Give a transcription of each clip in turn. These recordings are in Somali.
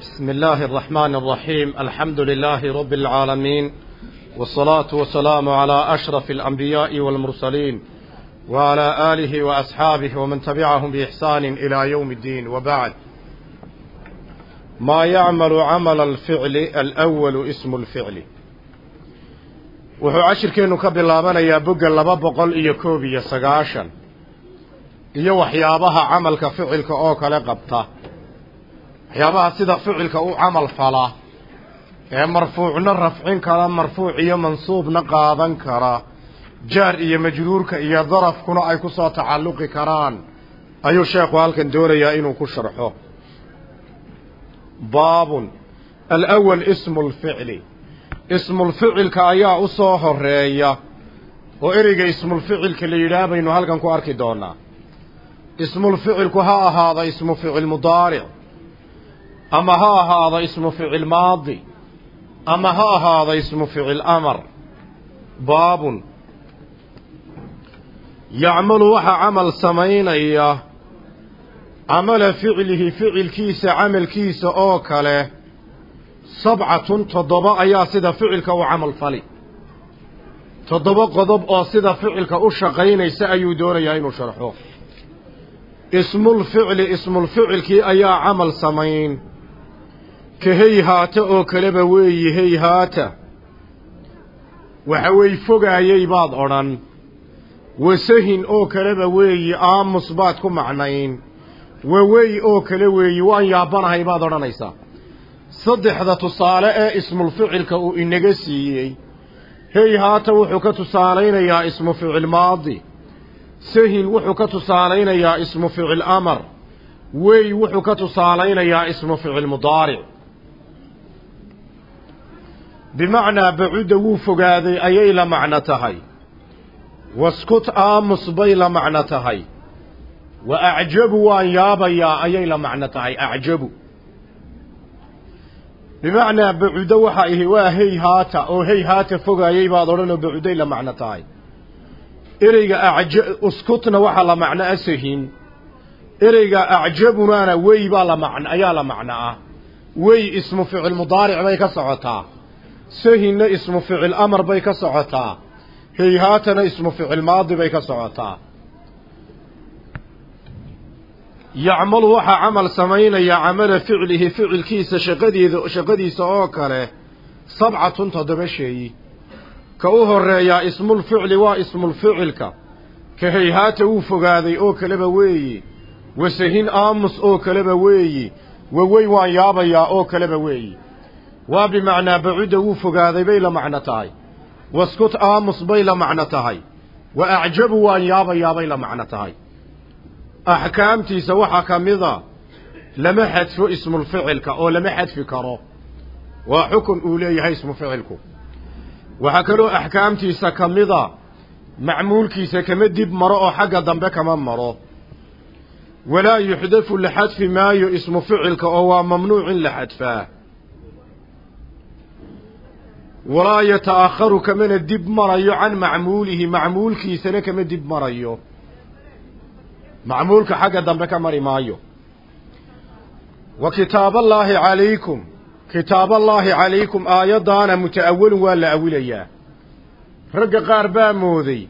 بسم الله الرحمن الرحيم الحمد لله رب العالمين والصلاة والسلام على أشرف الأنبياء والمرسلين وعلى آله وأصحابه ومن تبعهم بإحسان إلى يوم الدين وبعد ما يعمل عمل الفعل الأول اسم الفعل wuxuu cashirkeennu ka bilaabanayaa bogga laba boqol iyo koob iyo sagaashan iyo waxyaabaha camalka ficilka oo kale qabta waxyaabaha sida ficilka u camal fala ee marfuucna rafcin kara marfuuc iyo mansuubna qaadan kara. Jaar iyo majruurka iyo darafkuna ay ku soo tacalluqi karaan. Ayuu sheekhu halkan doonayaa inuu ku sharxo. Baabun. Alawal ismu lficli ismulficilka ayaa u soo horreeya oo ereyga ismulficilka la yidhaah baynu halkan ku arki doonaa. Ismulficilku ha ahaada ismu ficil mudaaric ama ha ahaada ismu ficil maadi? Ama ha ahaada ismu ficil amar? Baabun. Yacmalu waxaa camal samaynaya camala ficlihi ficilkiisa camalkiisa oo kale sabcatun toddoba ayaa sida ficilka u camal fali. Toddoba qodob oo sida ficilka u shaqaynaysa ayuu doonayaa inuu sharxo. Ismulficli ismulficilkii ayaa camal samayn ka heyhaata oo kaleba weeyi heyhaata waxa wey fogaayay baad odhan. Wasahin oo kaleba weeyi aamus baad ku macnayn. Wawey oo kale weeyi waan yaabanahay baad odhanaysaa saddexda tusaale ee ismulficilka uu inaga siiyey. Hey haata wuxuu ka tusaalaynayaa ismu ficil maadi. Sahin wuxuu ka tusaalaynayaa ismu ficil amar. Wey wuxuu ka tusaalaynayaa ismu ficil mudaaric bimacnaa bacudda wuu fogaaday ayay la macno tahay. Waskut aamus bay la macno tahay. Wa acjabu waan yaabayaa ayay la macno tahay acjabu. Bimacnaa bacudo waxa ihi waa hey haata oo hey haata fogaayay baad odhanoo bacuday la macno tahay. Ereyga aj uskutna waxaa la macno a sahin. Ereyga acjabunaana wey baa la ayaa la macno ah. Wey ismu ficil mudaaric bay ka socotaa sahinna ismu ficil amar bay ka socotaa. Hey haatana ismu ficil maadi bay ka socotaa. Yacmalu waxaa camal samaynaya camala ficlihi ficilkiisa shaqadeeda shaqadiisa oo kale sabcatun toddoba sheeyi ka u horeeyaa ismulficli waa ismulficilka ka hayhaata wuu fogaaday oo kaleba weeyi. Wasahin aamus oo kaleba weeyi. Wawey waan yaabayaa oo kaleba weeyi waa bimacnaa bacudda wuu fogaaday bay la macno tahay. Waskut aamus bay la macno tahay. Wa acjabu waan yaabayaa bay la macno tahay. Axkaamtiisa waxaa ka mida lama xadfo ismulficilka oo lama xadfi karo. Waa xukun uu leeyahay ismu ficilku. Waxaa kaloo axkaamtiisa ka mida macmuulkiisa kama dib maro oo xagga dambe kama maro. Walaa yuxdafu la xadfi maayo ismu ficilka oo waa mamnuuc in la xadfaa walaa yata'akharu kamana dib marayo can macmuulihi macmuulkiisana kama dib marayo. Macmuulka xagga dambe ka mari maayo. Wa kitaaballaahi calaykum kitaaballaahi calaykum aayaddaana muta'awalun waa la awilayaa ragga qaar baa mooday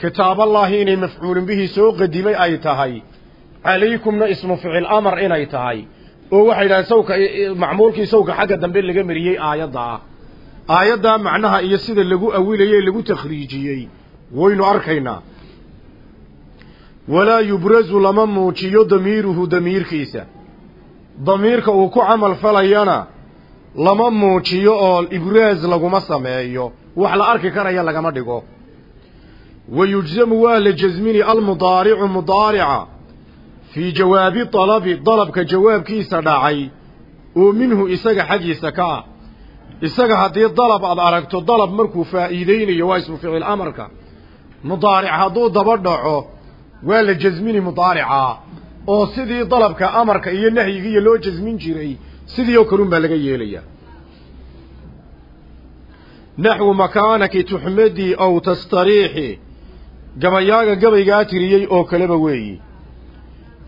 kitaaballaahi inay mafcuulun bihii soo qadimay ay tahay. Calaykumna ismu ficil amar inay tahay. Oo waxay yidhahdeen sawka macmuulkii sawka xagga dambe laga mariyey aayaddaa aayaddaa macnaha iyo sida lagu awilayey lagu takhriijiyey waynu arkaynaa. Walaa yubrazu lama muujiyo damiiruhu damiirkiisa. Damiirka uu ku camal falayana lama muujiyo oo ibraaz laguma sameeyo. Wax la arki karaya lagama dhigo. Wa yujzamu waa la jasmini almudaaricu mudaarica fii jawaabi dalabi dalabka jawaabkiisa dhacay. Oo minhu isaga xaggiisa ka ah isaga haddii dalab aad aragto dalab markuu faa'iideynayo waa ismu ficil amarka. Mudaaric hadduu daba dhaco waa la jasmini mudaaricaa oo sidii dalabka amarka iyo nahyigiiyo loo jasmin jiray sidii oo kalun baa laga yeelayaa naxwu makaanaki tuxmadii ow tastariixi. Gabayaaga gabaygaa tiriyey oo kaleba weeyi.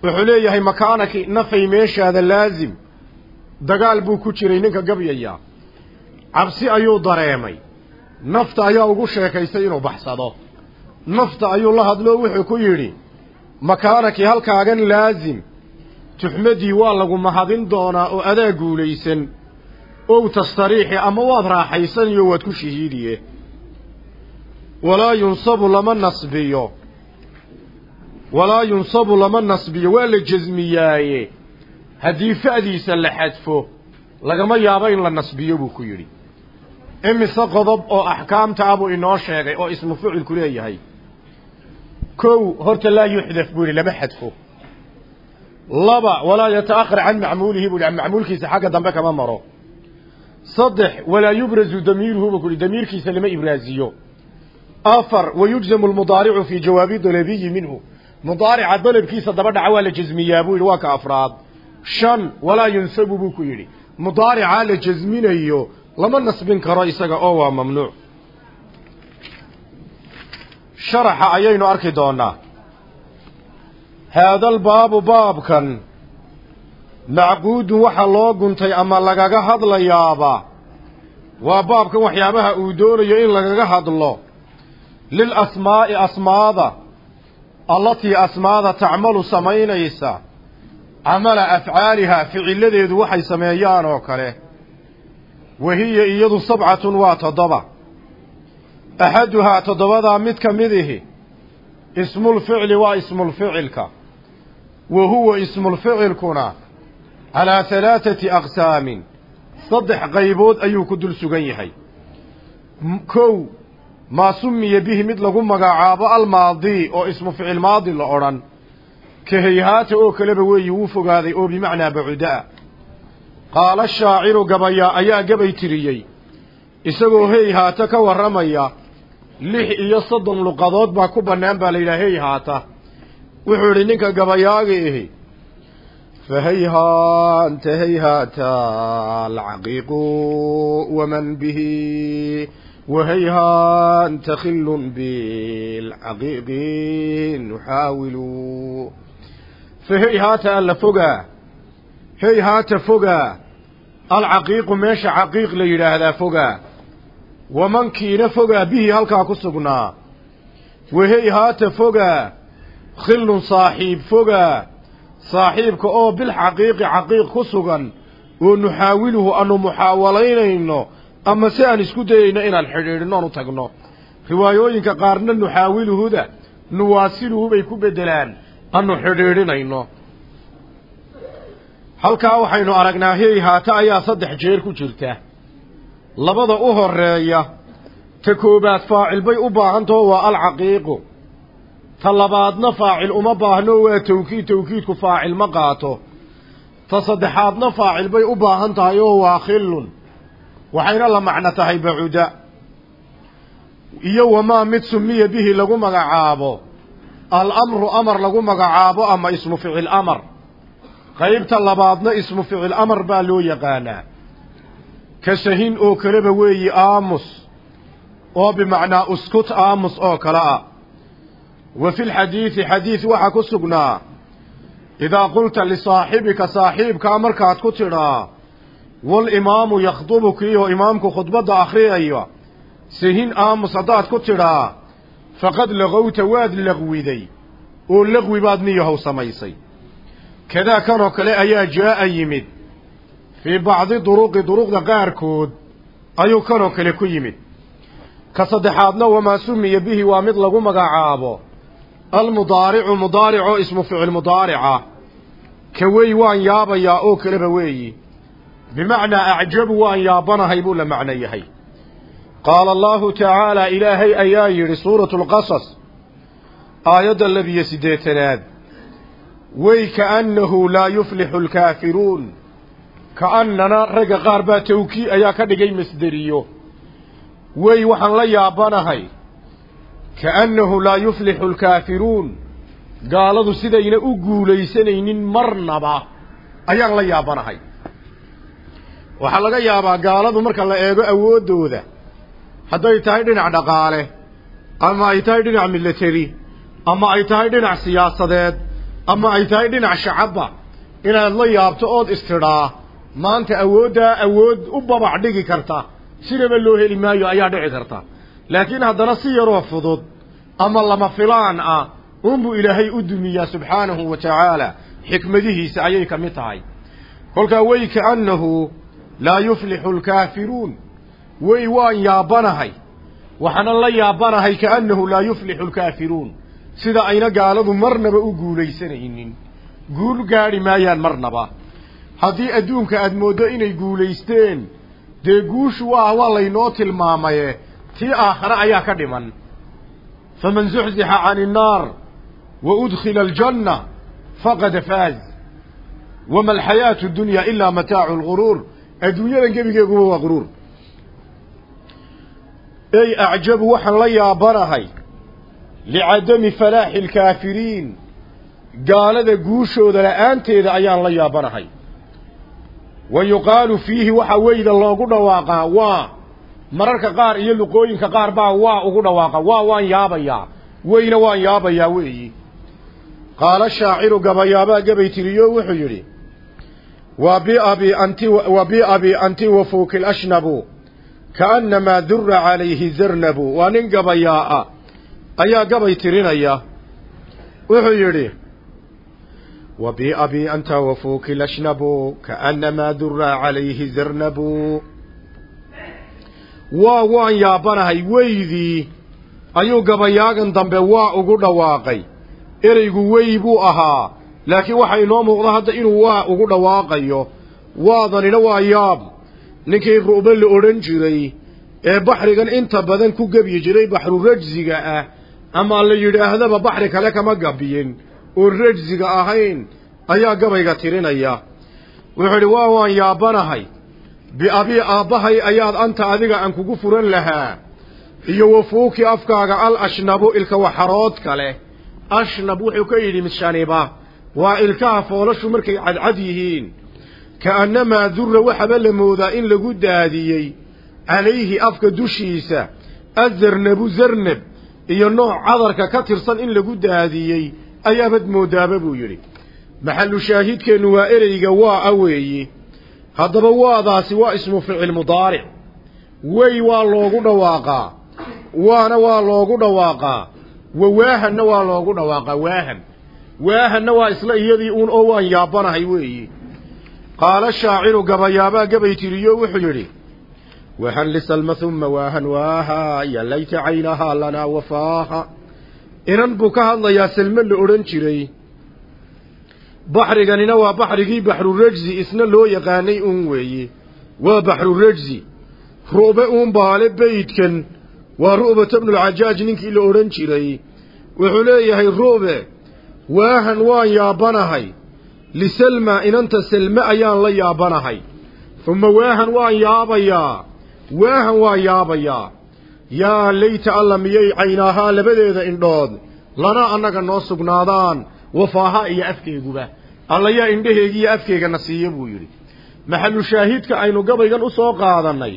Wuxuu leeyahay makaanaki nafay meeshaada laazim. Dagaal buu ku jiray ninka gabyaya cabsi ayuu dareemay. Nafta ayaa ugu sheekaysay inuu baxsado. Nafta ayuu la hadloo wuxuu ku yidhi makaanakii halkaagan laasim tuxmadii waa lagu mahadin doonaa oo adaa guulaysan. Ow tastariixi ama waad raaxaysaniyo waad ku shahiidiye. Walaa yunsabu lama nasbiyo. Walaa yunsabu lama nasbiyo. Waa la jasmiyaaye haddii fa'diisa la xadfo lagama yaabo in la nasbiyo buu ku yidhi imise qodob oo axkaamta ah buu inoo sheegay oo ismu ficilku leeyahay. Kow horta laa yuxdaf buu yidhi lama xadfo. Laba walaa yata'akhar can macmuulihi buu yidhi macmuulkiisa xagga dambe kama maro. Saddex walaa yubrazu damiiruhu buu ku yidhi damiirkiisa lama ibraaziyo afar wayujzamu lmudaaricu fii jawaabi dalabiyi minhu. Mudaarica dalabkiisa daba dhaca waa la jasmiyaa buu yidhi waa ka afraad. Shan walaa yunsabu buu ku yidhi. Mudaaricaa la jasminayo lama nasbin karo isaga oo waa mamnuuc. Sharaxa ayaynu arki doonaa. Haadalbaabu baabkan. Macquudun waxa loo guntay ama lagaga hadlayaaba. Waa baabkan waxyaabaha uu doonayo in lagaga hadlo. Lil asmaa'i asmaada. Allatii asmaada tacmalu samaynaysa. Camala afcaalihaa ficiladeedu waxay sameeyaan oo kale wahiya iyadu sabcatun waa toddoba. Axaduhaa toddobadaa mid ka mid ihi ismulficli waa ismulficilka wa huwa ismulficilkuna calaa halaathati aqsaamin saddex qaybood ayuu ku dul sugan yahay. Kow maa sumiya bihi mid lagu magacaabo almaadii oo ismu ficil maadi la odhan ka hayhaata oo kaleba weeyi wuu fogaaday oo bimacnaa bacudaa qaala shaaciru gabayaa ayaa gabay tiriyey. Isagoo heyhaata ka warramaya lix iyo soddon luqadood baa ku bannaan baa la yidhaha heyhaata wuxuu idhi ninka gabayaaga ihi hayhaata alcaqiiqu waman bihi? Wahayhaanta khillun bilcaqiiqi nuxaawilu fa heyhaata alla fogaa? Heyhaata fogaa alcaqiiqu meesha caqiiq la yidhaahdaa fogaa. Wamankiina fogaa bihi halkaa ku sugnaa. Waheyhaata fogaa khillun saaxiib fogaa. Saaxiibka oo bilxaqiiqi caqiiq ku sugan oo nuxaawiluhu aanu muxaawalaynayno ama si aan isku dayayno inaan xidhiidhno oon u tagno. Riwaayooyinka qaarna nuxaawiluhuda nuwaasiluhu bay ku beddelaan aanu xidhiidhinayno halkaa waxaynu aragnaa heyhaata ayaa saddex jeer ku jirta. Labada u horreeya ta koobaad faacil bay u baahantaho waa alcaqiiqu. Ta labaadna faacil uma baahno waa tawkiid tawkiidku faacil ma qaato. Ta saddexaadna faacil bay u baahan tahay oo waa khillun. Waxayna la macno tahay bacuda iyo wamaa mid sumiya bihi lagu magacaabo. Alamru amar lagu magacaabo ama ismu ficil amar qaybta labaadna ismu ficil amar baa loo yaqaanaa. Ka sahin oo kaleba weeyi aamus oo bimacnaa uskut aamus oo kale ah. Wa fi lxadiidi xadiid waxaa ku sugnaa idaa qulta lisaaxibika saaxiibkaa markaad ku tidhaa walimaamu yakhdubu kiioo imaamku khudbadda akhriyaya sahin aamus haddaad ku tidhaa faqad laqowta waad laqwiday oo laqwi baad niyahow samaysay kadaa kanoo kale ayaa jaa'a yimid. Fii bacdi duruqi duruqda qaarkood ayuu kanoo kale ku yimid. Ka saddexaadna wamaa sumiya bihi waa mid lagu magacaabo almudaaricu mudaaricoo ismu ficil mudaarica. Ka wey waan yaabayaa oo kaleba weeyi. Bimacnaa acjabu waan yaabanahay buu la macno yahay. Qaala allahu tacaala ilaahay ayaa yidhi suuratu lqasas aayadda labiyo siddeetanaad wey kaannahu laa yuflixu alkaafiruun. Ka'annana ragga qaar baa tawkii ayaa ka dhigay masderiyo. Wey waxaan la yaabanahay. Kaannahu laa yuflixu alkaafiruun. Gaaladu sidayna u guulaysanaynin marnaba ayaan la yaabanahay. Waxaa laga yaabaa gaaladu marka la eego awooddooda hadday tahay dhinac dhaqaale ama ay tahay dhinac milateri ama ay tahay dhinac siyaasadeed ama ay tahay dhinac shacabba. Inaad la yaabto ood istidhaa maanta awooddaa awood u babac dhigi karta. Sinaba loo heli maayo ayaa dhici karta. Laakiin haddana si yaroo fudud ama lama filaan ah unbuu ilaahay u dumiyaa subxaanahu wa tacaala. Xikmadihiisa ayay ka mid tahay. Kolkaa wey kaannahu laa yuflixu alkaafiruun. Wey waan yaabanahay. Waxaanan la yaabanahay kaannahu laa yuflixu alkaafiruun sida ayna gaaladu marnaba u guulaysanaynin. Guul gaadhi maayaan marnaba haddii adduunka aad mooddo inay guulaysteen dee guushu waa waa laynoo tilmaamaye. Tii aakhare ayaa ka dhiman. Faman zuxzixa cani innaar wa udkhila aljanna faqad faaz. Wama alxayaatu dunya ilaa mataacu alguruur adduunyadan gebigeeguba waa quruur ey acjabu waxaan la yaabanahay licadami falaaxi alkaafiriin gaalada guushooda la'aanteeda ayaan la yaabanahay wa yuqaalu fiihi waxaa weyda loogu dhawaaqaa waa mararka qaar iyo luqooyinka qaar baa waa ugu dhawaaqa waa waan yaabayaa weyna waan yaabayaa weeyi qaala shaaciru gabayaabaa gabay tiriyo wuxuu yidhi wa biabi anti wa biabi anti wa fuuki lashnabu kaannamaa dura calayhi zarnabu waa nin gabayaa'a ayaa gabay tirinaya. Wuxuu yidhi wa biabi anta wa fuuki lashnabu kaannamaa dura calayhi zarnabu. Waa waan yaabanahay weydii ayuu gabayaagan dambe waa ugu dhawaaqay. Ereygu wey buu ahaa. Laakiin waxaa inoo muuqda hadda inuu waa ugu dhawaaqayo waadanina waa yaab. Ninkii ru'be la odhan jiray ee baxrigan inta badan ku gebyi jiray baxru rajsiga ah ama la yidhaahdaba baxri kale kama gabiyin. Oo rajsiga ahayn ayaa gabayga tirinaya. Wuxuu idhi waa waan yaabanahay. Biabii aabbahay ayaad anta adiga aan kugu furan lahaa. Iyo wafuuki afkaaga al ashnabu ilka waxarood kale ashnab wuxuu ka yidhi mishaniba waa ilkaha foolashu markay cadcad yihiin. Ka'annamaa durra waxaba la moodaa in lagu daadiyey calayhi afka dushiisa azarnabu zarnab iyo nooc cadarka ka tirsan in lagu daadiyey ayaabad moodaaba buu yidhi. Maxallu shaahidkeennu waa ereyga waa a weeyi. Haddaba waadaasi waa ismu ficil mudaaric. Wey waa loogu dhawaaqaa. Waana waa loogu dhawaaqaa. Wawaahanna waa loogu dhawaaqaa waahan. Waahanna waa isla iyadii uun oo waan yaabanahay weeyi. Qaala shaaciru gabayaabaa gabay tiriyo wuxuu yidhi wahan lisalma humma waahan waaha ya layta caynahaa lanaa wafaaha inan buu ka hadlayaa salme la odhan jiray baxriganina waa baxrigii baxru rajsi isna loo yaqaanay uun weeye waa baxru rajsi ru'be uun baale beydkan waa ru'bata bnulcajaaj ninkii la odhan jiray wuxuu leeyahay ru'be waahan waan yaabanahay lisalma inanta selme ayaan la yaabanahay uma waahan waan yaabayaa waahan waan yaabayaa yaa layta alla miyay caynaahaa labadeeda indhood? Lanaa annaga noo sugnaadaan. Wafaaha iyo afkeeguba. Alla yaa indhaheegiiyo afkeegana siiya buu yidhi. Maxallu shaahidka aynu gabaygan u soo qaadannay.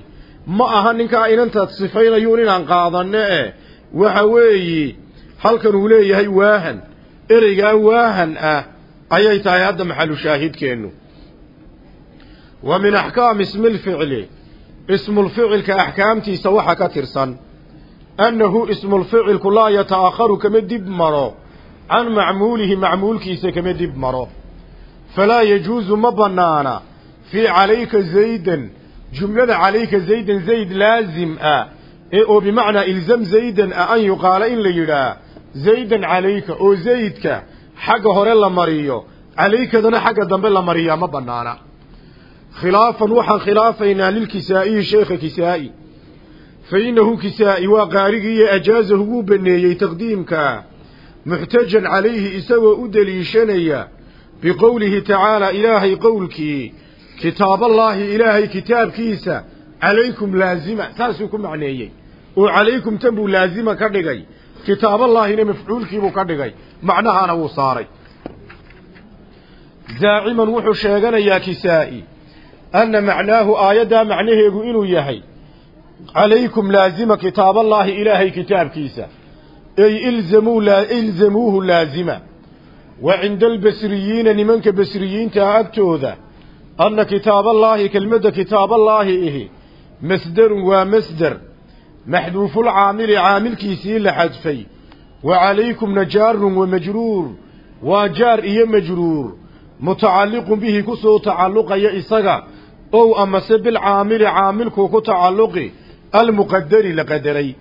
Ma aha ninkaa inantaad sifaynayuun inaan qaadanno eh waxa weeyi halkan uu leeyahay waahan. Ereygaa waahan ah ayay tahay hadda maxallu shaahidkeennu. Wa min axkaami ismi lficli ismulficilka axkaamtiisa waxaa ka tirsan annahu ismulficilku laa yata'akharu kama dib maro can macmuulihi macmuulkiisa kama dib maro. Falaa yajuusu ma bannaana fii calayka zaydan jumlada calayka zaydan zayd laazim ah ee oo bimacnaa ilzam zaydan ah an yuqaala in la yidhaah zaydan calayka oo zaydka xagga hore la mariyo calaykadana xagga dambe la mariyaa ma bannaana khilaafan waxaan khilaafaynaa lilkisaa'iyi sheekha kisaa'i. Fa innahu kisaa'i waa qaarigiiyo ajaazahu wuu baneeyey taqdiimkaa muxtajan calayhi isagoo u deliishanaya biqowlihi tacaala ilaahay qowlkii. Kitaaballaahi ilaahay kitaabkiisa calaykum laazima saasuu ku macneeyey. Oo calaykum tan buu laazima ka dhigay. Kitaaballaahina mafcuulkiibuu ka dhigay. Macnahaana wuu saaray. Zaaciman wuxuu sheeganayaa kisaa'i anna macnaahu aayaddaa macnaheegu inuu yahay calaykum laazima kitaaballaahi ilaahay kitaabkiisa ey ilzamuu ilzamuuhu laazima wa cinda albasriyiina nimanka basriyiintaa agtooda anna kitaaballaahi kelmadda kitaaballaahi ihi masderun waa masder maxduufulcaamili caamilkiisii la xadfay wa calaykumna jaarun wa majruur waa jaar iyo majruur mutacalliqun bihi ku soo tacalluqaya isaga ow amase bilcaamili caamilkuu ku tacalluqi almuqadari la qadaray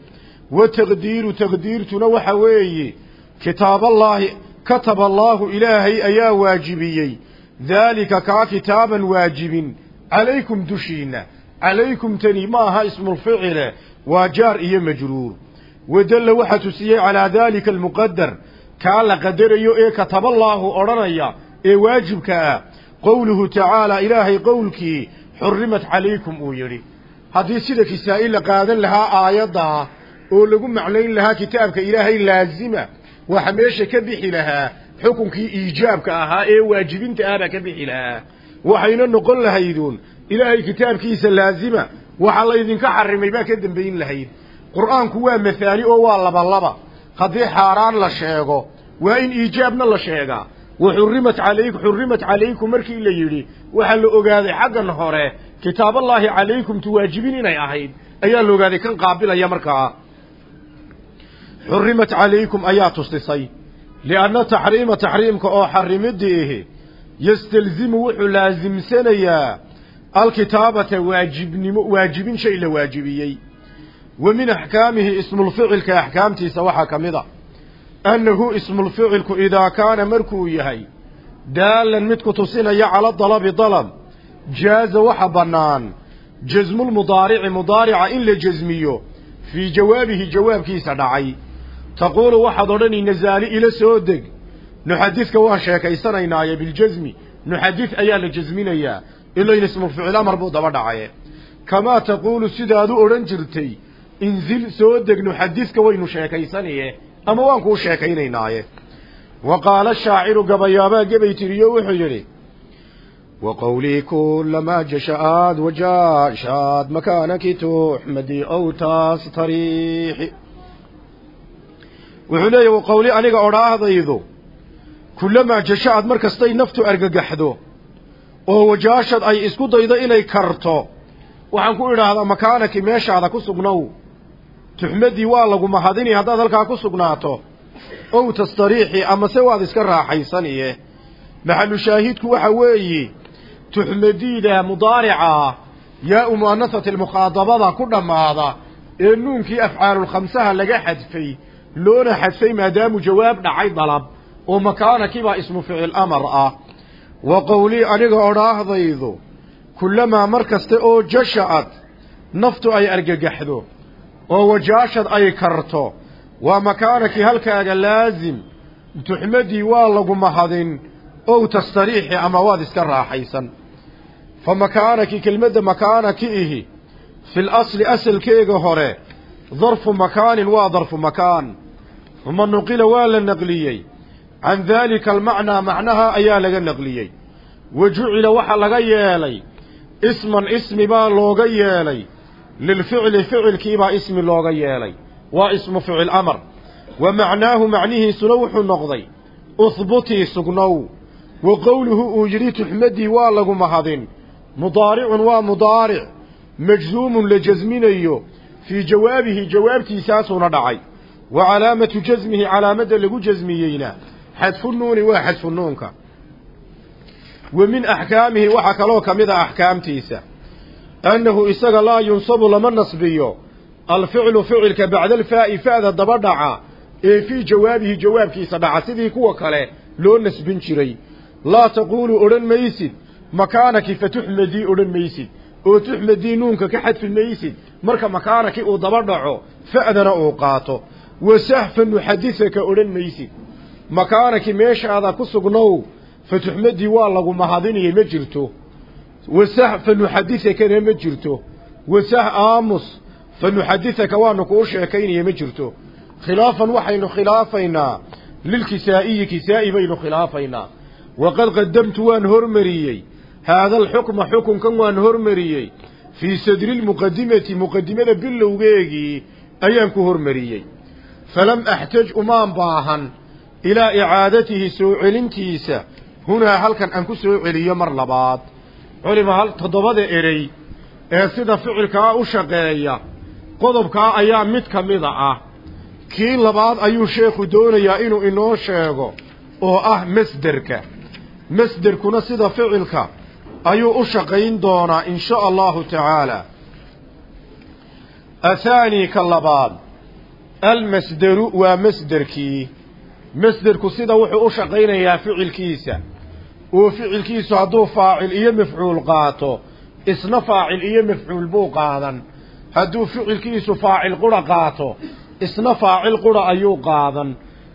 wa taqdiiru taqdiirtuna waxa weeye kitaaballaahi kataba allaahu ilaahay ayaa waajibiyey. Daalika kaa kitaaban waajibin. Calaykum dushiinna. Calaykum tani ma aha ismulficile waa jaar iyo majruur. Wadalla waxaa tusiyey calaa daalika almuqadar kaa la qadarayo ee kataballaahu odhanaya ee waajibka ah qowluhu tacaala ilaahay qowlkii xurrimat calaykum uu yidhi. Haddii sida kisaa-i la qaadan lahaa aayaddaa oo lagu macnayn lahaa kitaabka ilaahay laazima waxa meesha ka bixi lahaa xukunkii iijaabka ahaa ee waajibinta ah baa ka bixi lahaa waxayna noqon lahayduun ilaahay kitaabkiisa laazima waxa laydinka xarimay baa ka dambayn lahayd. Qur'aanku waa mahaani oo waa labalaba. Haddii xaaraan la sheego waa in iijaabna la sheegaa wa xurrimat calaykum xurrimat calaykum markii la yidhi waxaa la ogaaday xaggan hore kitaaballaahi calaykum tuwaajibin inay ahayd ayaa la ogaaday kan qaabilaya markaa xurrimat calaykum ayaa tustisay lianna taxriima taxriimka oo xarimidii ihi yastalzimu wuxuu laasimsanayaa alkitaabata waajibnimo waajibin shay la waajibiyey. Wa min axkaamihi ismulficilka axkaamtiisa waxaa ka mid a annahu ismulficilku idaa kaana markuu yahay daalan mid ku tusinaya cala dalabi dalab jaaza waxa bannaan jasmulmudaarici mudaarica in la jasmiyo fii jawaabihi jawaabkiisa dhacay taquulu waxaad odhani nasaali ila soo deg nuxadidka waan sheekaysanaynaaye biljasmi nuxadid ayaa la jasminayaa ilayn ismulficil amar buu daba dhacaye kamaa taquulu sidaad u odhan jirtay inzil soo deg nuxadidka waynu sheekaysanaye ama waan kuu sheekaynaynaaye. Wa qaala shaaciru gabayaabaa gebay tiriyo wuxuu yidhi wa qawlii kulamaa jasha'aad wajaashaad makaanaki tuxmadi ow taas tariixi. Wuxuu leeyahy wa qawli aniga odhaahdaydu kulamaa jasha'ad mar kastay naftu argagaxdo oo wajaashad ay isku daydo inay karto waxaan ku idhaahdaa makaanaki meeshaada ku sugnow tuxmadii waa lagu mahadini haddaad halkaa ku sugnaato ow tastariixi amase waad iska raaxaysaniye. Maxalu shaahidku waxa weeye tuxmadiida mudaarica yaa u mu'anasati almukhaadabada ku dhammaada ee nuunkii afcaalulkhamsaha laga xadfay loona xadfay maadaamu jawaab dhacay dalab oo makaanakibaa ismu ficil amar ah. Wa qowlii aniga odhaahdaydu kullamaa mar kaste oo jasha'ad naftu ay argagaxdo oo wajaashad ay karto waa makaanakii halkaaga laasim tuxmadii waa lagu mahadin ow tastariixi ama waad iska raaxaysan. Fa makaanaki kelmadda makaanaki ihi fil asli asalkeega hore darfu makaanin waa darfu makaan. Uma nuqila waa la naqliyey. Can daalika almacnaa macnaha ayaa laga naqliyey. Wa jucila waxaa laga yeelay. Isman ismi baa looga yeelay lilficli ficilkiibaa ismi looga yeelay waa ismu ficil amar wa macnaahu macnihiisuna wuxuu noqday uhbutii sugnow wa qowluhu uu yidhi tuxmadii waa lagu mahadin mudaaricun waa mudaaric majzuumun la jasminayo fii jawaabihi jawaabtiisaasuuna dhacay wa calaamatu jasmihi calaamadda lagu jasmiyeyna xadfu nuuni waa xadfu nuunka wa min axkaamihi waxaa kaloo ka mid a axkaamtiisa annahu isaga laa yunsabu lama nasbiyo alficlu ficilka bacda alfaa'i fa'da daba dhaca ee fii jawaabihi jawaabkiisa dhaca sidii kuwa kale loo nasbin jiray laa taquulu odhan maysid makaanaki fatuxmadii odhan maysid oo tuxmadii nuunka ka xadfi maysid marka makaanaki uu daba dhaco fa'dana uu qaato wasahfa nuxadisaka odhan maysid makaanaki meeshaada ku sugnow fatuxmadii waa lagu mahadinaya ma jirto wasah fa nuxadisakana ma jirto. Wasah aamus fa nuxadisaka waanu kuu sheekaynaya ma jirto. Khilaafan waxaynu khilaafaynaa. Lilkisaa'iyi kisaa'i baynu khilaafaynaa. Waqad qadamtu waan hormariyey. Haada alxukma xukunkan waan hormariyey. Fii sadri lmuqadimati muqadimada bilowgeegii ayaan ku hormariyey. Falam axtaj umaan baahan. Ilaa icaadatihi soo celintiisa. Hunaa halkan aan ku soo celiyo mar labaad culima hal toddobada erey ee sida ficilkaa u shaqeeya qodobkaa ayaa mid ka mida ah. Kii labaad ayuu sheekhu doonayaa inuu inoo sheego oo ah masderka. Masderkuna sida ficilka ayuu u shaqayn doonaa in sha allahu tacaala. Athaani ka labaad almasderu waa masderkii. Masderku sida wuxuu u shaqaynayaa ficilkiisa oo ficilkiisu hadduu faacil iyo mafcuul qaato isna faacil iyo mafcuul buu qaadan. Hadduu ficilkiisu faacil qura qaato isna faacil qura ayuu qaadan.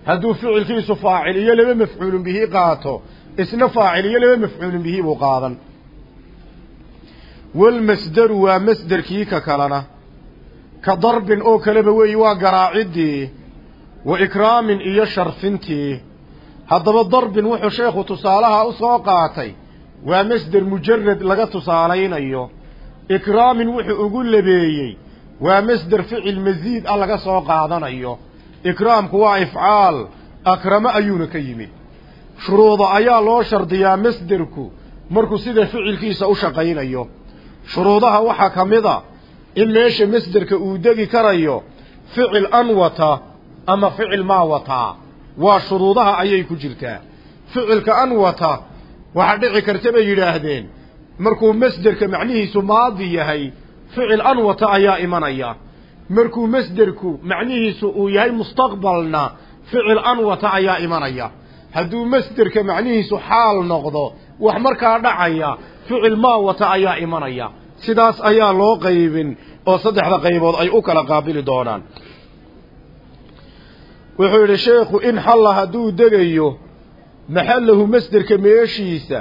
Hadduu ficilkiisu faacil iyo laba mafcuulun bihi qaato isna faacil iyo laba mafcuulun bihi buu qaadan. Walmasderu waa masderkii ka kalena. Ka darbin oo kaleba weeyi waa garaaciddii wa ikraamin iyo sharfintii haddaba darbin wuxuu sheekhu tusaalaha u soo qaatay waa masder mujarad laga tusaalaynayo. Ikraamin wuxuu ugu labeeyey waa masder ficil masiid ah laga soo qaadanayo. Ikraamku waa ifcaal akramo ayuuna ka yimid. Shuruuda ayaa loo shardiyaa masderku markuu sida ficilkiisa u shaqaynayo. Shuruudaha waxaa ka mid a in meesha masderka uu degi karayo ficil an wata ama ficil maa wataa waa shuruudaha ayay ku jirtaa. Ficilka an wata waxaa dhici karta bay yidhaahdeen. Markuu masderka macnihiisu maadi yahay ficil an wata ayaa imanaya. Markuu masderku macnihiisu uu yahay mustaqbalna ficil an wata ayaa imanaya. Hadduu masderka macnihiisu xaal noqdo wax markaa dhacaya ficil maa wata ayaa imanaya. Sidaas ayaa loo qaybin oo saddexda qaybood ay u kala qaabili doonaan wuxuu yidhi sheekhu in xalla hadduu degayo maxallahu masderka meeshiisa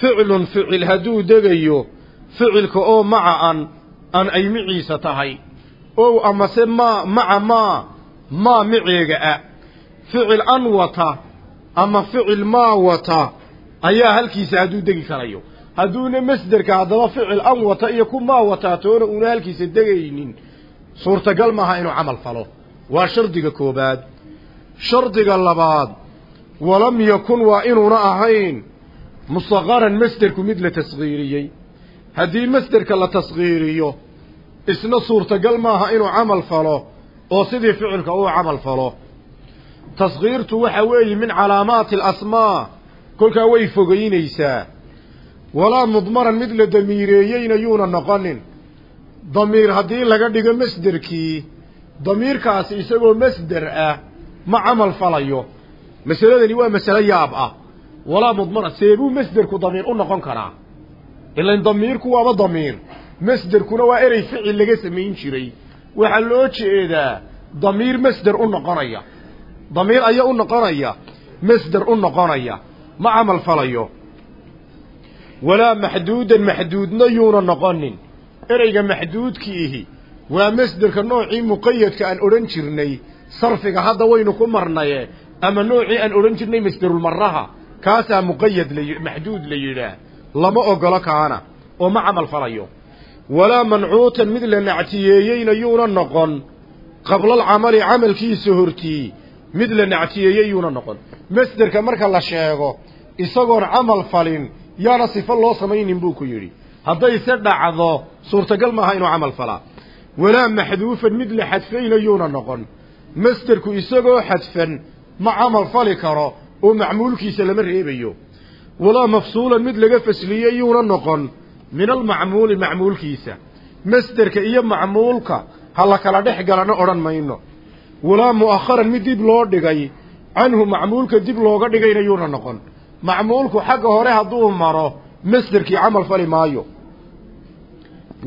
ficlun ficil hadduu degayo ficilka oo maca an an ay miciisa tahay. Ow amase maa maca maa maa miceega a. Ficil an wata ama ficil maa wata ayaa halkiisa hadduu degi karayo. Hadduuna masderka haddaba ficil an wata iyo ku maa wataa toona uuna halkiisa degaynin suurtagal maaha inuu camal falo. Waa shardiga koobaad shardiga labaad walam yakun waa inuuna ahayn mustaqaran masderku mid la tasqiiriyey. Haddii masderka la tasqiiriyo isna suurtagal maaha inuu camal falo oo sidii ficilka uu camal falo. Tasqiirtu waxa weeye min calaamaati alasmaa kolkaa way fogaynaysaa walaa mudmaran mid la damiireeyeyna yuuna noqonin. Damiir haddii laga dhigo masderkii damiirkaasi isagoo masder ah ma camal falayo. Masaladani waa masalo yaab ah. Walaa mudmaran seebuu masderku damiir u noqon karaa. Ilan damiirku waaba damiir. Masderkuna waa erey ficil laga samayn jiray. Waxaa loo jeedaa damiir masder u noqonaya. Damiir ayaa u noqonaya masder u noqonaya. Ma camal falayo. Walaa maxduudan maxduudna yuuna noqonin. Ereyga maxduudkiihi waa masderka noocii muqayadka aan odhan jirnay sarfiga hadda waynu ku marnaye ama noocii aan odhan jirnay masderulmaraha kaasaa muqayad la maxduud la yidhaah. Lama ogolo kaana oo ma camal falayo. Walaa mancuutan mid la nactiyeeyeyna yuuna noqon. Qablalcamali camalkiisa hortii mid la nactiyeeyey yuuna noqon. Masderka marka la sheego isagoon camal falin yaana sifo loo samaynin buu ku yidhi. Haddayse dhacdo suurtagal maaha inuu camal falaa. Walaa maxduufan mid la xadfayna yuuna noqon masderku isagoo xadfan ma camal fali karo oo macmuulkiisa lama reebayo. Walaa mafsuulan mid laga fasliyey yuuna noqon min almacmuuli macmuulkiisa. Masderka iyo macmuulka ha la kala dhex galana odhan mayno. Walaa mu'akharan mid dib loo dhigay canhu macmuulka dib looga dhigayna yuuna noqon. Macmuulku xagga hore hadduu maro masderkii camal fali maayo.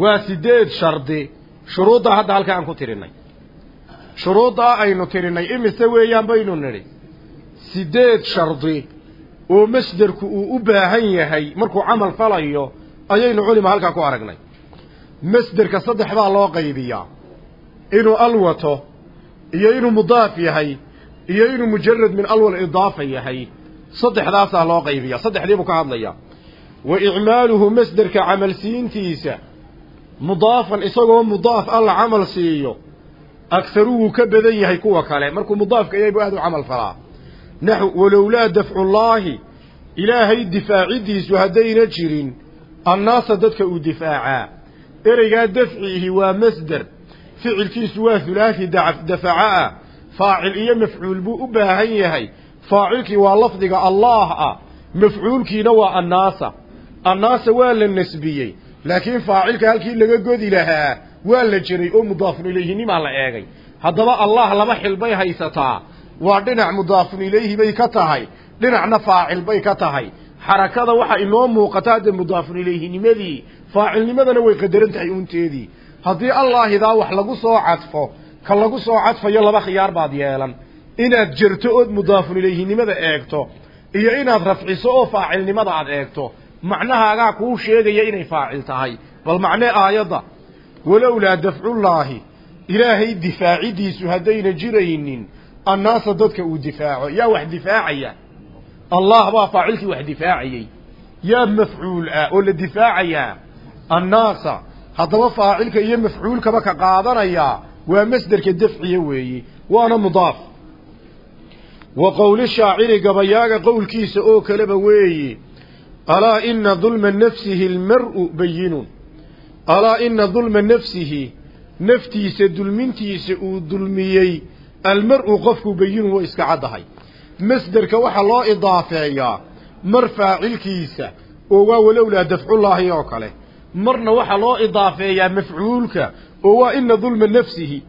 Waa sideed shardi shuruuddaa hadda halka aan ku tirinay shuruuddaa aynu tirinay imise weeyaan baynu nidhi sideed shardi oo masderku uu u baahan yahay markuu camal falayo ayaynu culima halkaa ku aragnay. Masderka saddex baa loo qaybiyaa. Inuu al wato iyo inuu mudaaf yahay iyo inuu mujarad min alwal idaafa yahay saddexdaasaa loo qaybiyaa. Saddexdiibuu ka hadlayaa. Wa icmaaluhu masderka camalsiintiisa mudaafan isagoo mudaaf alla camal siiyo agharu wuu ka badan yahay kuwa kale markuu mudaafka yahay buu aad u camal falaa naxw walowlaa dafcullaahi ilaahay difaaciddiisu haddayna jirin annaasa dadka uu difaacaa ereygaa dafciihi waa masder ficilkiisu waa hulaahi dafaca ah faacil iyo mafcuul buu u baahan yahay faacilkii waa lafdiga allaah ah mafcuulkiina waa annaasa annaasa waa la nasbiyey laakiin faacilka halkii laga godi lahaa waa la jiray oo mudaafun ilayhinimaa la eegay. Haddaba allah laba xil bay haysataa. Waa dhinac mudaafun ilayhi bay ka tahay. Dhinacna faacil bay ka tahay. Xarakada waxa inoo muuqata hadda mudaafun ilayhinimadii faacilnimadana way qadaran tahay uunteedii. Haddii allaahidaa wax lagu soo cadfo ka lagu soo cadfayo laba khiyaar baad yeelan. Inaad jerto ood mudaafun ilayhinimada eegto iyo inaad rafciso oo faacilnimada aad eegto macnahaagaa kuu sheegaya inay faacil tahay. Bal macnee aayadda walowlaa dafcullaahi ilaahay difaacidiisu haddayna jiraynin annaasa dadka uu difaaco. Yaa wax difaacaya? Allah baa faacilkii wax difaacayey yaa mafcuul ah oo la difaacayaa annaasa haddaba faacilka iyo mafcuulkaba ka qaadanayaa waa masderka dafciya weeye waana mudaaf. Wa qowli shaaciri gabayaaga qowlkiisa oo kaleba weeye alaa ina dulma nafsihi almar'u bayinun alaa ina dulma nafsihi naftiisa dulmintiisa uu dulmiyey almar'u qofku bayinun way iska caddahay. Masderka waxaa loo idaafeeyaa mar faacilkiisa oo waa walowlaa dafcullaahi oo kale. Marna waxaa loo idaafeeyaa mafcuulka oo waa ina dulma nafsihi.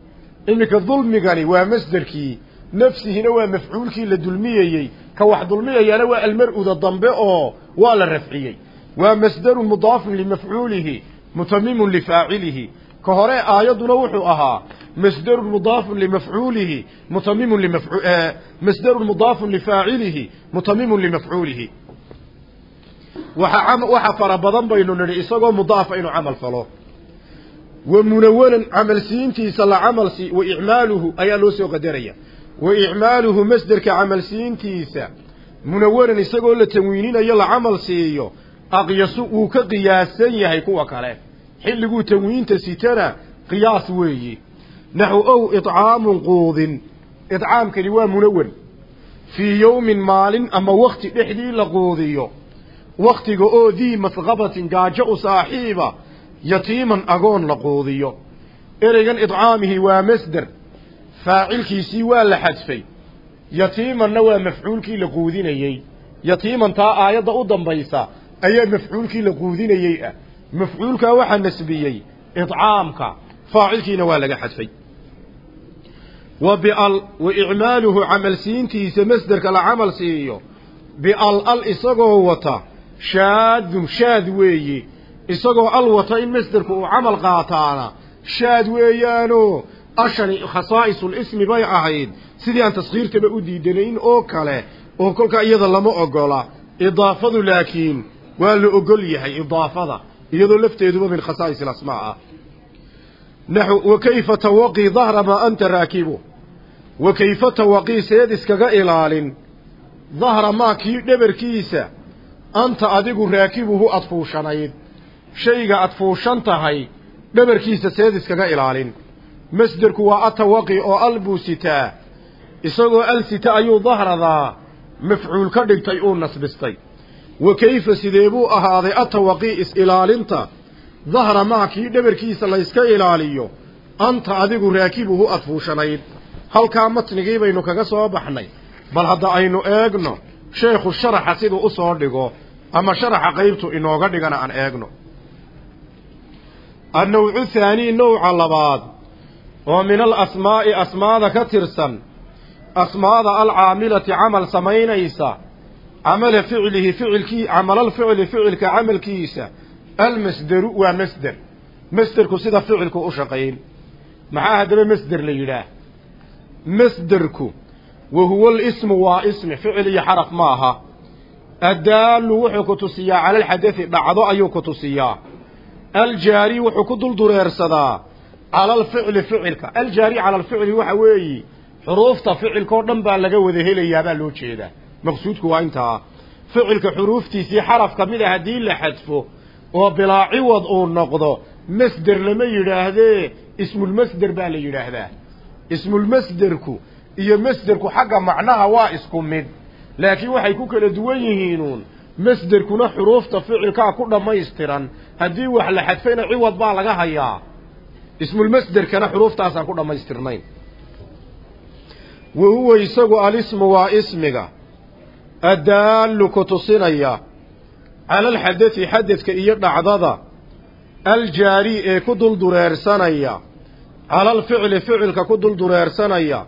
Iminka dulmigani waa masderkii nafsihina waa mafcuulkii la dulmiyeyey. Ka wax dulmiyayaana waa almar'uda dambe oo waa la rafciyey. Waa masdarun mudaafun limafcuulihi mutamimun lifaacilihi ka hore aayadduna wuxuu ahaa masdarun mudaafun limafcuulihi mutamimun limaf masdarun mudaafun lifaacilihi mutamimun limafcuulihi waxa fara badan baynu nidhi isagoo mudaafa inuu camal falo. Wa munawanan camalsiintiisa la camalsi wa icmaaluhu ayaa loo soo qadaraya. Wa icmaaluhu masderka camalsiintiisa munawanan isagoo la tanwiininayo la camal siiyo aqyasu wuu ka qiyaasan yahay kuwa kale. Xilliguu tanwiinta sitana qiyaas weeye naxw ow idcaamun quudin. Idcaamkani waa munawan fii yowmin maalin ama wakti dhexdii la quudiyo. Wakhtiga oo dii masqabatin gaajo u saaxiiba yatiiman agoon la quudiyo. Ereygan idcaamihi waa masder faacilkiisii waa la xadfay. Yatiimanna waa mafcuulkii la quudinayey. Yatiiman taa aayadda u dambaysa ayaa mafcuulkii la quudinayey ah. Mafcuulkaa waxaa nasbiyey idcaamka faacilkiina waa laga xadfay. Wa bial wa icmaaluhu camalsiintiisa masderka la camal siiyo bial al isagoo wata shaadun shaad weeye isagoo al wata in masderku uu camal qaataana shaad weeyaanoo ashani khasaa'isul ismi bay ahayd. Sidii aan taskhiirtaba u diidanayn oo kale oo kolkaa iyada lama ogola idaafadu laakiin waa la ogol yahay idaafada iyadoo lafteeduba min khasaa'is ilasmaa ah naxu wa kayfa tawaqii dahra maa anta raakibu? Wa kayfa tawaqii seed iskaga ilaalin? Dahra maa kii dhebarkiisa anta adigu raakibuhu ad fuushanayd. Shayga ad fuushan tahay dhabarkiisa seed iskaga ilaalin. Masderku waa atawaqi oo al buu sitaa isagoo al sita ayuu dahradaa mafcuul ka dhigtay uu nasbistay wa kayfa sidee buu ahaaday atawaqi is-ilaalinta? Dahra maa kii dhabarkiisa layska ilaaliyo? Anta adigu raakibuhu ad fuushanayd halkaa matnigii baynu kaga soo baxnay. Bal hadda aynu eegno sheekhu sharaxa siduu u soo dhigo ama sharaxa qaybtu inooga dhigana aan eegno. Annawcu thaanii nowca labaad oo min alasmaa'i asmaada ka tirsan asmaada alcaamilati camal samaynaysa camala ficlihi ficilkii camalalficli ficilka camalkiisa almasderu waa masder. Masderku sida ficilku u shaqayn. Maxaa haddaba masder la yidhaah? Masderku wa huwa alismu waa ismi ficil iyo xaraf maaha addaallu wuxuu ku tusiyaa cala alxadadi dhacdo ayuu ku tusiyaa. Aljaari wuxuu ku dul dureersadaa cala alficli ficilka. Aljaari cala alficli waxa weeye xuruufta ficilkao dhan baa laga wada helayaa baa loo jeedaa maqsuudku waa intaa ficilka xuruuftiisii xaraf ka mid a haddii la xadfo oo bilaa ciwad uu noqdo masder lama yidhaahdee ismulmasder baa la yidhaahdaa. Ismulmasderku iyo masderku xagga macnaha waa isku mid laakiin waxay ku kala duwan yihiinuun masderkuna xuruufta ficilkaa ku dhammaystiran haddii wax la xadfayna ciwad baa laga hayaa. Ismulmasderkana xuruuftaasaan ku dhammaystirnayn. Wa huwa isagu alismu waa ismiga addaallu ku tusinaya cala alxadati xadadka iyo dhacdada aljaari ee ku dul dureersanaya cala alficli ficilka ku dul dureersanaya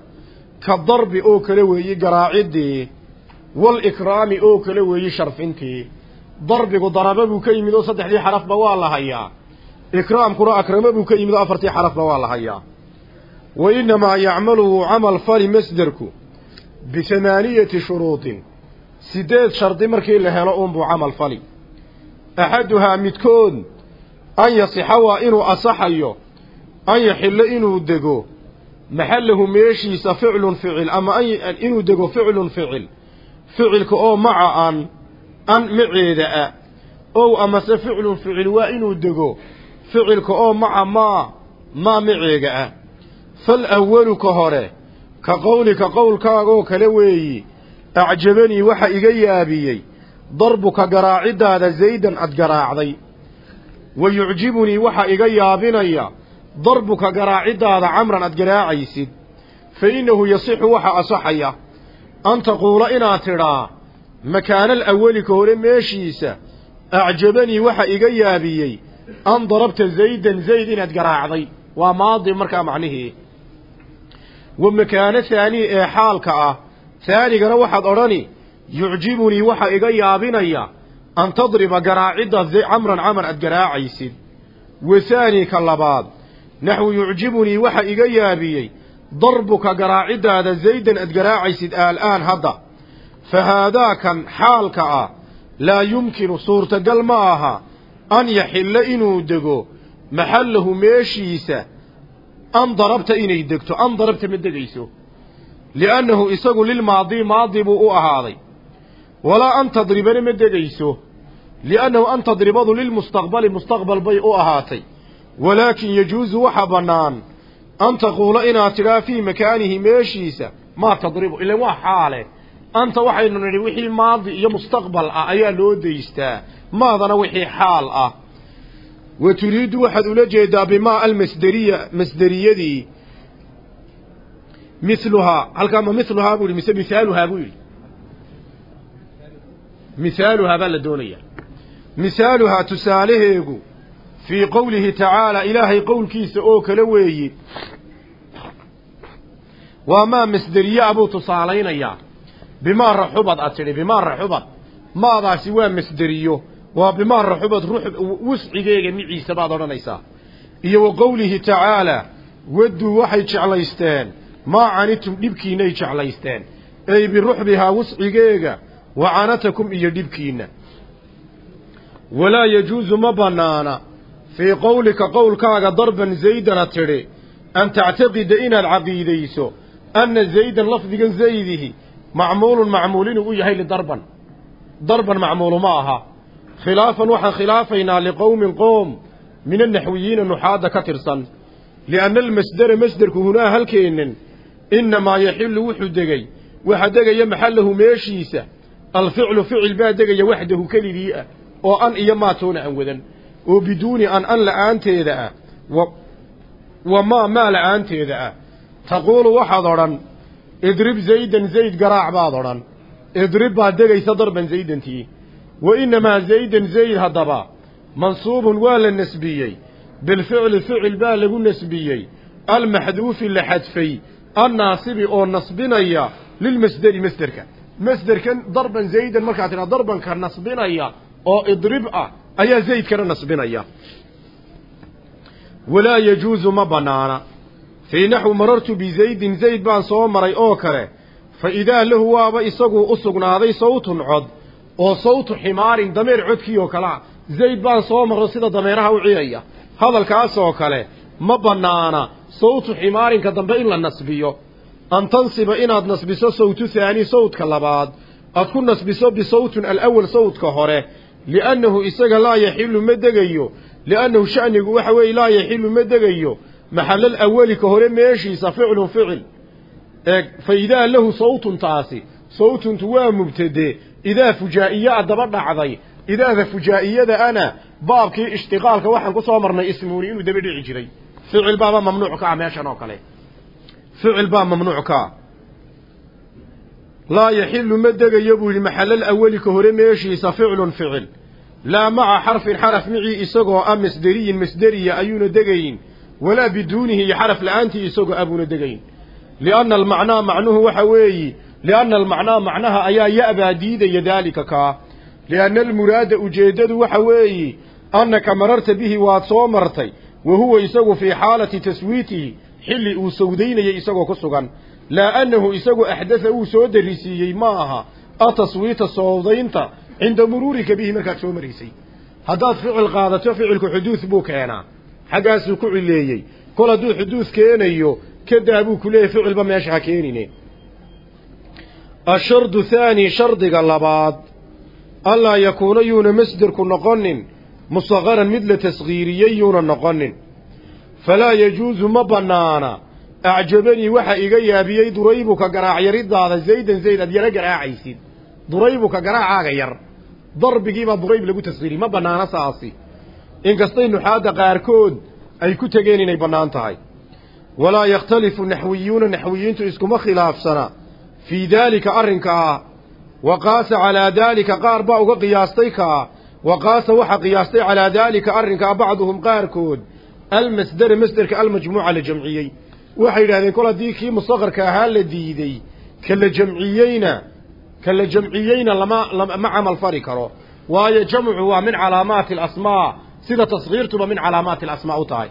ka darbi oo kale weeyi garaaciddii walikraami oo kale weeyi sharfintii darbigu daraba buu ka yimid oo saddexdii xarafba waa la hayaa ikraamkuna akramo buu ka yimid oo afartii xarafba waa la hayaa wa innamaa yacmalu camal fali masderku bihamaaniyati shuruudin sideed shardi markii la helo uunbuu camal fali. Axaduhaa midkood an yasixa waa inuu asaxayo an yaxillo inuu dego. Maxallahu meeshiisa ficlun ficil ama inuu dego ficlun ficil. Ficilka oo maca an an maceeda ah ow amase ficlun ficil waa inuu dego. Ficilka oo maca maa maa maceega ah fal awalu ka hore ka qowlika qowlkaagoo kale weeyi acjabanii waxa iga yaabiyey darbuka garaaciddaada zaydan ad garaacday. Wa yucjibunii waxa iga yaabinaya darbuka garaaciddaada camran ad garaacaysid. Fa innahu yasixu waxa asaxaya an taquula inaad tidhaa makaana alawali ka hore meeshiisa acjabanii waxa iga yaabiyey an darabta zaydan zayd inaad garaacday. Waa maadi markaa macnihii. Wa makaano haanii ee xaalka ah haanigana waxaad odhani yucjibunii waxa iga yaabinaya an tadriba garaacidda camran camar aad garaacaysid. Wa haani ka labaad naxwu yucjibunii waxa iga yaabiyey darbuka garaaciddaada zaydan aad garaacaysid aal'aan hadda. Fa haadaakan xaalka ah laa yumkinu suurtagal ma aha an yaxilla inuu dego maxallahu meeshiisa an darabta inay degto an darabta ma degayso li'annahu isagu lilmaadii maadi buu u ahaaday walaa an tadribana ma degayso li'annahu an tadribadu lilmustaqbali mustaqbal bay u ahaatay walaakin yajuusu waxa bannaan an taquula inaad tidhaa fii makaanihi meeshiisa maa tadribu ilan waa xaale anta waxaynu nidhi wixii maadi iyo mustaqbal ah ayaa loo daystaa maadana wixii xaal ah wa turiidu waxaad ula jeedaa bimaa almasderiya masderiyadii miluhaa halkaa ma miluhaa buu yidhi mise mihaaluhaa buu yidhi? Mihaaluhaa baa la doonayaa mihaaluhaa tusaalaheegu fii qowlihi tacaala ilaahay qowlkiisa oo kale weeyi waa maa masderiye abuu tusaalaynayaa. Bimaa raxubad aad tidhi bimaa raxubad. Maadaasi waa masderiyo waa bimaa raxubad wuscigeega miciisa baad odhanaysaa. Iyo wa qowlihi tacaalaa wadduu waxay jeclaysteen maa canitum dhibkiinay jeclaysteen. Ey biruxbihaa wuscigeega wa canatakum iyo dhibkiinna. Walaa yajuusu ma bannaana fii qowlika qowlkaaga darban zaydana tidhi an tactaqida inaad caqiidayso anna zaydan lafdigan zaydihi macmuulun macmuul inuu u yahay lidarban darban. Macmuulu ma aha. Khilaafan waxaan khilaafaynaa liqowmin qoom min annaxwiyiina nuxaadda ka tirsan. Lianna almasdera masderku hunaa halkeennan innamaa yaxilu wuxuu degay waxa degaya maxallahu meeshiisa alficlu ficil baa degaya waxdahu keligii ah oo an iyo maatoona aan wadan oo biduuni an an la'aanteeda ah wa maa maa la'aanteeda ah taquulu waxaad odhan idrib zaydan zayd garaac baad odhan idrib baad degaysa darban zaydantii wa innamaa zaydan zayd haddaba mansuubun waa la nasbiyey bilficli ficil baa lagu nasbiyey almaxduufi la xadfay annaasibi oo nasbinaya lilmasderi masderka. Masderkan darban zaydan markaad tidhaa darbanka nasbinaya oo idrib ah ayaa zaydkana nasbinaya. Walaa yajuusu ma bannaana fii naxwi marartu bizaydin zayd baan soo maray oo kale fa idaa lahu waaba isaguu u sugnaaday sawtun cod oo sawtu ximaarin dameer codkii oo kalea zayd baan soo maro sida dameeraha u ciyaya hadalkaasoo kale ma bannaana sawtu ximaarinka dambe in la nasbiyo. An tansiba inaad nasbiso sawtu haani sawdka labaad. Aad ku nasbiso bisawtin alawal sawdka hore. Liannahu isaga laa yaxilu ma degayo. Liannahu sha'nigu waxa weeye laa yaxilu ma degayo. Maxalal awali ka hore meeshiisa ficlun ficil eeg fa idaa lahu sawtun taasi. Sawtuntu waa mubtade. Idaa fujaa'iye a daba dhacday. Idaada fujaa'iyada ana baabkii ishtiqaalka waxaan ku soo marnay ismuuni inuu daba dhici jiray ficil baaba mamnuuc ka ah meeshan oo kale ficil baa mamnuuc ka ah laa yaxilu ma degayo buu yidhi maxalal awali ka hore meeshiisa ficlun ficil laa maca xarfin xaraf micii isagoo ah masderiyin masderiya ayuuna degayn walaa biduunihi iyo xaraf la'aantii isagoo abuuna degayn lianna almacnaa macnuhu waxa weeyi lianna almacnaa macnaha ayaa ya'baa diidaya daalika kaa lianna almuraada ujeeddadu waxa weeyi annaka mararta bihi waad soo martay wa huwa isagu fii xaalati taswiitihi xilli uu sawdaynayay isagoo ku sugan. Laa annahu isagu axdatha uu soo darisiiyey ma aha. Ataswiita soodaynta cinda muruurika bihi markaad soo maraysay haddaad ficil qaadato ficilku xuduud buu keenaa. Xaggaasuu ku cileeyey kol hadduu xuduud keenayo kadaa buu ku leeyahy ficilba meesha ha keenine. Ashardu thaani shardiga labaad. Allaa yakuuna yuuna masderku noqonin musaqaran mid la tasgiiriyey yuuna noqonin falaa yajuusu ma bannaana acjabanii waxa iga yaabiyey duraybuka garaacyaridaada zaydan zayd aad yaro garaacaysid duraybuka garaacaaga yar darbigiibaa durayb lagu tasgiiriyey ma bannaana saasi inkastay nuxaadda qaarkood ay ku tegeen inay bannaan tahay walaa yakhtalifu naxwiyuuna naxwiyiintu iskuma khilaafsana fii daalika arrinka ah wa qaasa calaa daalika qaar baa uga qiyaastay kaa wa qaasa waxaa qiyaastay calaa daalika arrinkaa bacduhum qaarkood almasdera masderka almajmuuca la jamciyey waxay yidhahdeen kol haddii kii mustaqarka ahaa la diidey ka la jamciyeyna ka la jamciyeyna lama ma camal fari karo waayo jamcu waa min calaamaati alasmaa sida tasgiirtuba min calaamaati alasmaa u tahay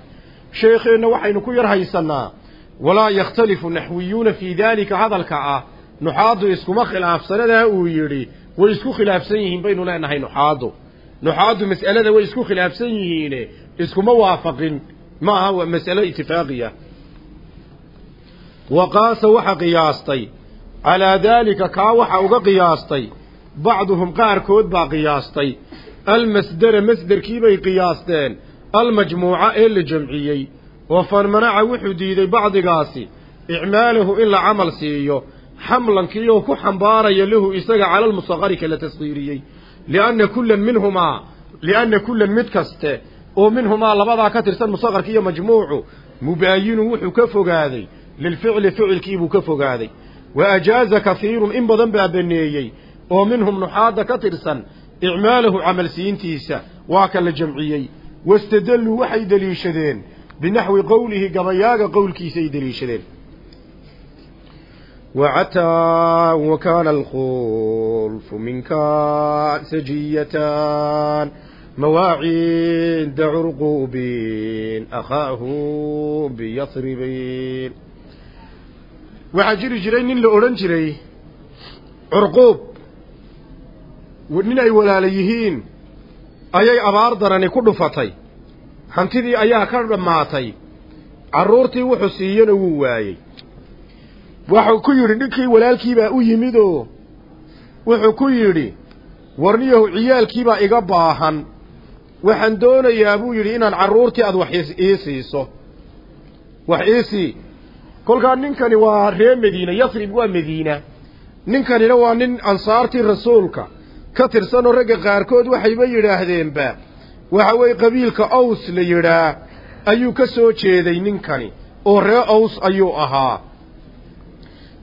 sheekheenna waxaynu ku yar haysannaa walaa yakhtalifu naxwiyuuna fii daalika hadalka ah nuxaaddu iskuma khilaafsanadaa uu yidhi way isku khilaafsan yihiin baynu leenahay nuxaaddu nuxaaddu mas'alada way isku khilaafsan yihiine iskuma waafaqin. Ma aha mas'alo itifaaqiya wa qaasa waxa qiyaastay. Calaa daalika kaa waxa uga qiyaastay. Bacduhum qaarkood baa qiyaastay. Almasdera masderkiibay qiyaasteen. Almajmuuca ee la jamciyey. Oo fanmanaca wuxuu diiday bacdigaasi. Icmaalahu in la camal siiyo. Xamlankii oo ku xambaaraya lahu isaga cala almusaqari ka la tasqiiriyey lianna kullan minhumaa lianna kullan mid kaste oo minhumaa labadaa ka tirsan musaqarka iyo majmuucu mubaayinun wuxuu ka fogaaday lilficli ficilkiibuu ka fogaaday wa ajaaza kahiirun in badan baa baneeyey oo minhum nuxaadda ka tirsan icmaalahu camalsiintiisa waa ka la jamciyey wastadalluu waxay deliishadeen binaxwi qowlihi gabayaaga qowlkiisaay deliishadeen wacataa wakaana alkhulfu minka sajiyatan mawaacinda curquubin akhaahu biyasribin waxaa jiri jiray nin la odhan jiray curquub nin ay walaala yihiin ayay abaar darani ku dhufatay hantidii ayaa ka dhammaatay carruurtii wuxuu siiyana wuu waayey wuxuu ku yidhi ninkii walaalkiibaa u yimid oo wuxuu ku yidhi warniyahu ciyaalkiibaa iga baahan. Waxaan doonayaa buu yidhi inaan carruurtii aad wax ii siiso. Wax ii sii. Kolkaa ninkani waa reer madiina yasrib waa madiina. Ninkanina waa nin ansaartii rasuulka. Ka tirsanoo ragga qaarkood waxayba yidhaahdeenba. Waxa weeye qabiilka aws la yidhaa. Ayuu ka soo jeeday ninkani oo ree aws ayuu ahaa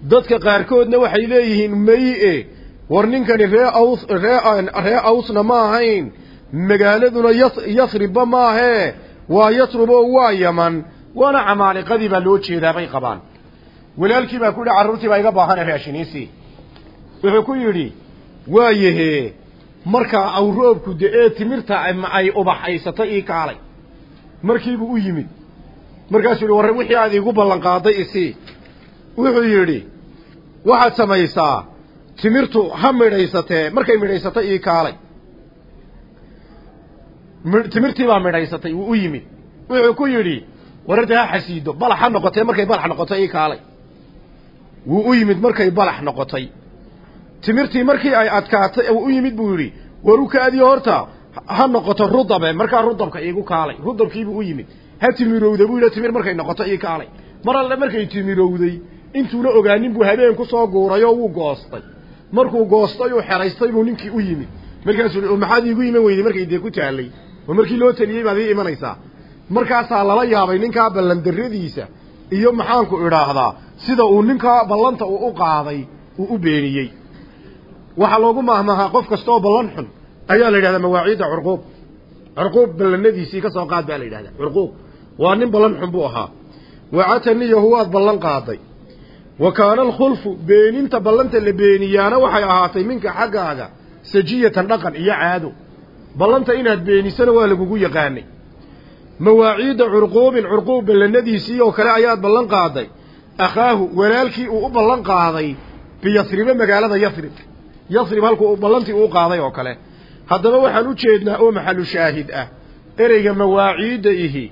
dadka qaarkoodna waxay leeyihiin may-e war ninkani ree aws ree awsna ma ahayn. Magaaladuna yas yasribba maahee waa yasrib oo waa yaman. Waana camaaliqadii baa loo jeedaa bay qabaan. Walaalkii baa ku yidhi carruurtii baa iga baahane raashiniisii wuxuu ku yidhi waayahee markaa aw roobku de-ee timirta ay ubaxaysato ii kaalay. Markiibuu u yimid. Markaasuu yidhi warre wixii aad iigu ballanqaaday isii wuxuu yidhi waxaad samaysaa timirtu ha midhaysatee markay midhaysato ii kaalay. Timirtii baa midhaysatay wuu u yimid. Wuxuu ku yidhi wararta ha xasiido balax ha noqotee markay balax noqotay ii kaalay. Wuu u yimid markay balax noqotay. Timirtii markii ay adkaatay uu u yimid buu yidhi warukaadii horta ha noqoto rudabe markaa rudabka iigu kaalay. Rudabkiibuu u yimid. Ha timirowda buu yidhi timir markay noqoto ii kaalay. Mar alle markay timirowday intuuna ogaanin buu habeen ku soo guuray oo wuu goostay. Markuu goostay uu xeraystay buu ninkii u yimid markaasuu oo maxaad iigu iman weyday markay dee ku taallay? Oo markii loo taliyey baad ii imanaysaa? Markaasaa lala yaabay ninkaa ballandarradiisa iyo maxaanku idhaahdaa sida uu ninkaa ballanta uu u qaaday uu u beeniyey. Waxaa loogu mahmahaa qof kastaoo ballan xun ayaa la yidhahdaa mawaaciidda curquub. Curquub ballanadiisii ka soo qaad baa la yidhahdaa curquub. Waa nin ballan xun buu ahaa. Wacataniyahu waad ballan qaaday wa kaana alkhulfu beeninta ballanta la beeniyaana waxay ahaatay minka xaggaaga sajiyatan dhaqan iyo caado. Ballanta inaad beenisana waa lagugu yaqaanay. Mawaaciidda curquubin curquub ballanadiisii oo kale ayaad ballan qaaday. Akhaahu walaalkii uu u ballan qaaday biyasribe magaalada yasrib. Yasrib halkuu ballantii uu qaaday oo kale. Haddaba waxaan u jeednaa oo maxalu shaahid ah ereyga mawaaciidda ihi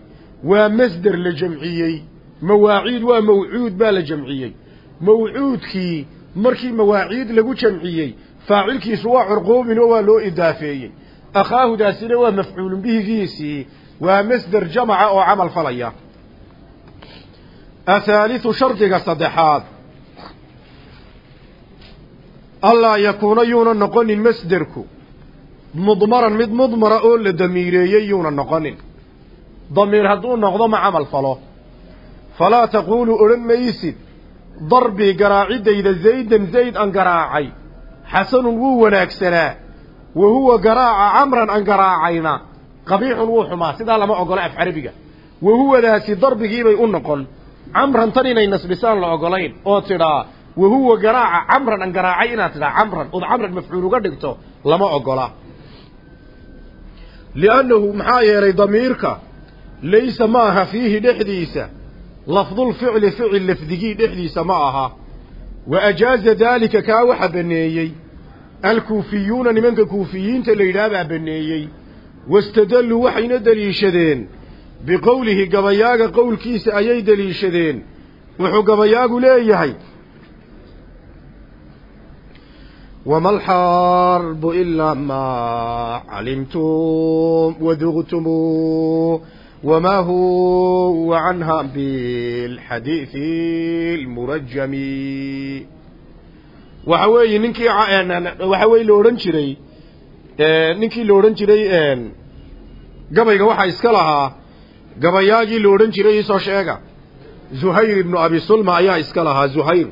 waa masder la jamciyey. Mawaaciid waa mawcuud baa la jamciyey mawcuudkii markii mawaaciid lagu jamciyey faacilkiisu waa curquubin oo waa loo idaafeeyey. Akhaahudaasina waa mafcuulun bihigiisii waa masder jamaca oo camal falaya. Athaaliثu shardiga saddexaad. Allaa yakuuna yuuna noqonin masderku. Mudmaran mid mudmara oo la damiireeyey yuuna noqonin. Damiir hadduu noqdo ma camal falo. Falaa taquulu odhan maysid darbii garaaciddayda zaydan zayd an garaacay. Xasanun wuu wanaagsanaa. Wa huwa garaaca camran an garaacayna. Qabiixun wuu xumaa. Sidaa lama ogola af carabiga. Wa huwadaasi darbigiibay u noqon. Camran tan inay nasbisaan la ogolayn. Oo tidhaa wa huwa garaaca camran an garaacay. Inaad tidhaa camran ood camran mafcuul uga dhigto lama ogola. Liannahu maxaa yeelay damiirka? Laysa ma aha fiihi dhexdiisa lafdulficli ficil lafdigii dhexdiisa ma aha. Wa ajaaza daalika kaa waxa banneeyey alkuufiyuuna nimanka kuufiyiinta la yidhaah baa banneeyey wastadalluu waxayna deliishadeen biqowlihi gabayaaga qowlkiisa ayay deliishadeen wuxuu gabayaagu leeyahay. Wama alxarbu ilaa maa calimtum waduqtumuu wamaa huwa canha bilxadiidi almurajami waxa weeye ninkii waxa weye la odhan jiray ninkii la odhan jiray gabayga waxaa iska lahaa gabayaagii la jiray isoo sheega. Zuhayr ibnu abi sulma ayaa iska lahaa zuhayr.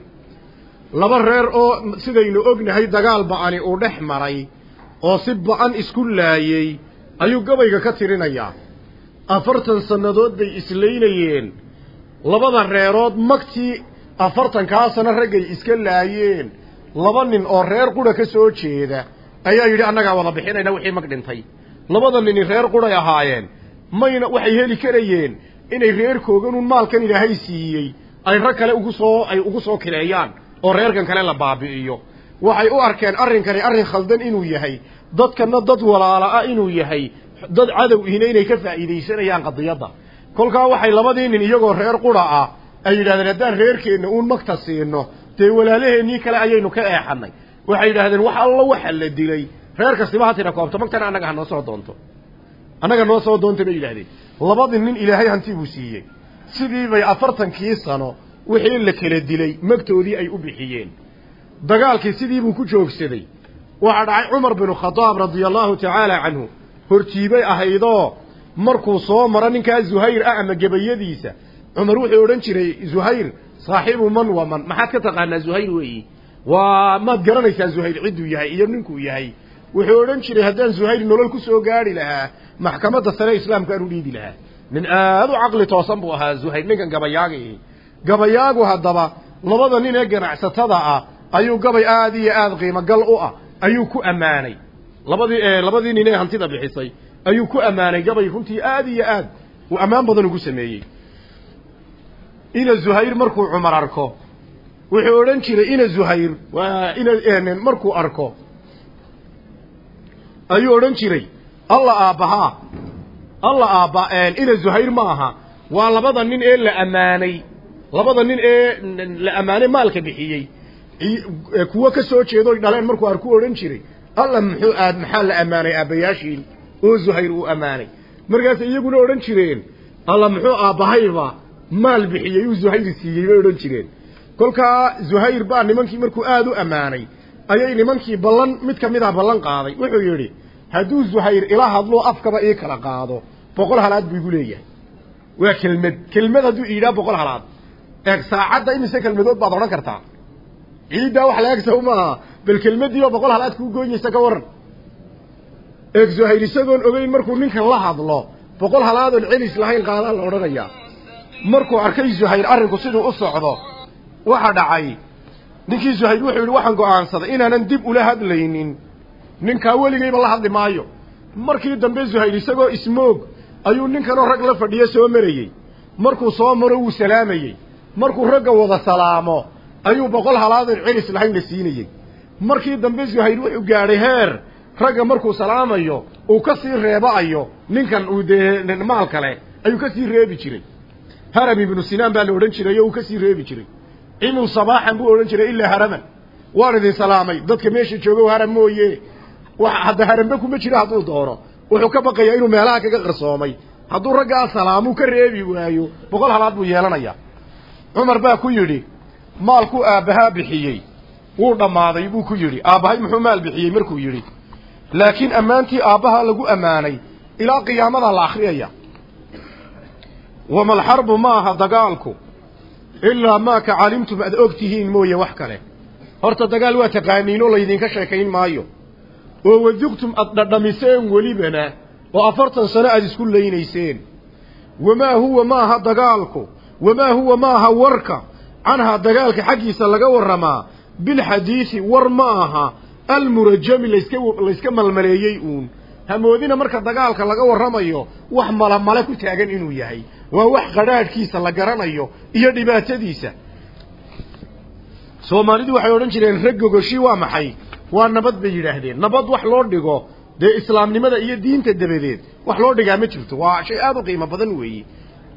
Laba reer oo sidaynu ognahay dagaal ba'ani uu dhex maray oo si ba'an isku laayey ayuu gabayga ka tirinayaa afartan sannadood bay islaynayeen. Labada reerood magtii afartankaa sano raggay iska laayeen. Laba nin oo reer qura ka soo jeeda ayaa yidhi annagaa wada bixinayna wixii mag dhintay. Labada nini reer quray ahaayeen mayna waxay heli karayeen inay reerkooganuun maalkan ilaahay siiyey. Ay rag kale ugu soo ay ugu soo kileeyaan oo reerkan kale la baabi'iyo. Waxay u arkeen arrinkani arrin khaldan inuu yahay. Dadkana dad walaala ah inuu yahay dad cadow ihina inay ka faa'iidaysanayaan qadiyadda. Kolkaa waxay labadii nin iyagoo reer qura ah ay yidhahdeen haddaan reerkeenna uun magta siino dee walaalaheennii kale ayaynu ka eexannay. Waxay yidhahdeen wax allo waxa la dilay. Reer kastiba ha tira koobto magtana annaga ha soo doonto. Annaga noo soo doonta bay yidhahdeen labadii nin ilaahay hanti buu siiyey. Sidii bay afartankii sano wixii la kala dilay magtoodii ay u bixiyeen. Dagaalkii sidii buu ku joogsaday. Waxaa dhacay cumar binu khadaab radia allahu tacaala canhu hortiibay ahaydoo markuu soo maro ninkaa zuhayr ah ama gebayadiisa cumar wuxuu odhan jiray zuhayr saaxiibu man wa man? Maxaad ka taqaanaa zuhayr weeyi? Waa maad garanaysaa zuhayr cidduu yahay iyo ninkuu yahay. Wuxuu odhan jiray haddaan zuhayr nolol ku soo gaadhi lahaa maxkamadda sare islaamkaan u dhiibi lahaa. Nin aad u caqli toosan buu ahaa zuhayr ninkan gabayaagii gabayaagu haddaba labada nin ee ganacsatada ah ayuu gabay aad iyo aad qiimo gal u ah ayuu ku ammaanay labadii labadii nin ee hantida bixisay ayuu ku ammaanay gabay runtii aad iyo aad. Uu ammaan badan ugu sameeyey. Ina zuhayr markuu cumar arko wuxuu odhan jiray ina zuhayr ina markuu arko. Ayuu odhan jiray alla aabbahaa alla aabba ina zuhayr ma aha. Waa labada nin ee la ammaanay labada nin ee la ammaanay maalka bixiyey. Kuwo ka soo jeedoy dhaleen markuu arku odhan jiray alla muxuu aad maxaa la ammaanay aabbayaashiin? Oo zuhayr uu ammaanay. Markaasay iyaguna odhan jireen alla muxuu aabbahayba maal bixiyey uu zuhayr siiyey bay odhan jireen. Kolkaa zuhayr baa nimankii markuu aad u ammaanay ayay nimankii ballan mid ka mid ah ballan qaaday. Wuxuu yidhi hadduu zuhayr ila hadloo afkaba ii kala qaado boqol halaad buu igu leeyahay. Waa kelmad. Kelmad hadduu iidhaa boqol halaad. Eeg saacadda imise kelmadood baad odhan kartaa ciiddaa wax la-eg saw maaha. Bal kelmadiioo boqol halaad kuu gooyeysa ka waran eeg zuhayr isagoon ogeyn markuu ninkan la hadlo boqol halaadoon celis lahayn qaadaa la odhanayaa markuu arkay zuhayr arrinku siduu u socdo waxa dhacay. Ninkii zuhayr wuxuu yidhi waxaan go'aansaday inaanan dib ula hadlaynin. Ninkaa weligayba la hadli maayo. Markii dambe zuhayr isagoo ismoog ayuu ninkanoo rag la fadhiyo soo marayey. Markuu soo maro wuu salaamayey markuu ragga wada salaamo ayuu boqol halaadoon celis lahayn la siinayey markii dambe zuhayr wuxuu gaadhay heer ragga markuu salaamayo uu ka sii reeba'ayo ninkan uu dee maal kale ayuu ka sii reebi jiray. Haram ibnu sinaan baa la odhan jiray oo uu ka sii reebi jiray. Cimuu sabaaxan buu odhan jiray ilaa haraman. Waan idin salaamay dadka meesha joogo haram mooye. Hadda harambe kuma jiro hadduu doono. Wuxuu ka baqayaa inuu meelaha kaga qarsoomay. Hadduu raggaa salaamuu ka reebi waayo boqol halaad buu yeelanayaa. Cumar baa ku yidhi maalkuu aabbahaa bixiyey. Wuu dhammaaday buu ku yidhi aabbahay muxuu maal bixiyey? Markuu yidhi laakiin ammaantii aabbaha lagu ammaanay ilaa qiyaamadaa la akhriyaya. Wamalxarbu ma aha dagaalku? Ilaa maa ka calimtum aad og tihiin mooye wax kale. Horta dagaal waa taqaaniinoo laydinka sheekayn maayo. Oo waduqtum aad dhadhamiseen welibana oo afartan sano aad isku laynayseen. Wamaa huwa maaha dagaalku? Wamaa huwa maaha warka canhaa dagaalka xaggiisa laga warramaa bilxadiidi war ma aha almurajami layska layska malmaleeyey uun. Hamoodina marka dagaalka laga warramayo wax malamale ku taagan inuu yahay. Waa wax qadhaadhkiisa la garanayo iyo dhibaatadiisa. Soomaalidu waxay odhan jireen raggogoshi waa maxay? Waa nabad bay yidhaahdeen. Nabad wax loo dhigo dee islaamnimada iyo diinta dabadeed wax loo dhigaa ma jirto. Waa shay aada u qiimo badan weeye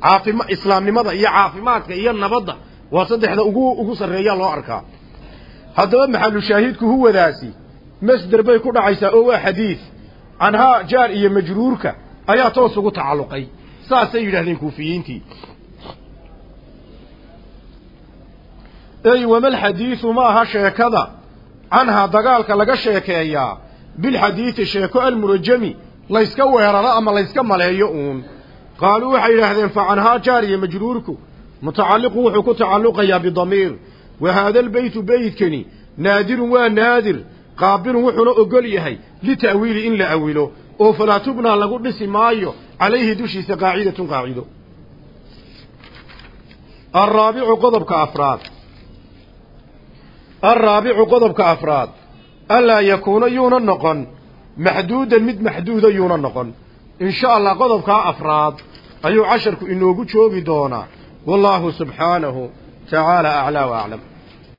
caafima islaamnimada iyo caafimaadka iyo nabadda waa saddexda ugu ugu sarreeyaa loo arkaa. Haddaba maxalu shaahidku huwadaasi masder bay ku dhacaysaa oo waa xadiid canhaa jaar iyo majruurka ayaa toos ugu tacalluqay. Saasay yidhahdeen kuufiyiintii. Ey wamalxadiidu ma aha sheekada? Canhaa dagaalka laga sheekeeyaa bilxadiidi sheeko almurajami layska weeraro ama layska maleeyo uun. Qaaluu waxay yidhaahdeen fa canhaa jaar iyo majruurku mutacalliqu wuxuu ku tacalluqayaa bidamiir. Wa haada albeytu beytkani naadirun waa naadir qaabilun wuxuuna ogol yahay lita'wiili in la awilo. Oo falaa tubnaa lagu dhisi maayo calayhi dushiisa qaacidatun qaacido. Alraabicu qodobka afraad. Alraabicu qodobka afraad. Anlaa yakuuna yuuna noqon maxduudan mid maxduuda yuuna noqon. In sha allah qodobkaa afraad ayuu casharku inoogu joogi doonaa wallaahu subxaanahu tacaala aclaa wa aclam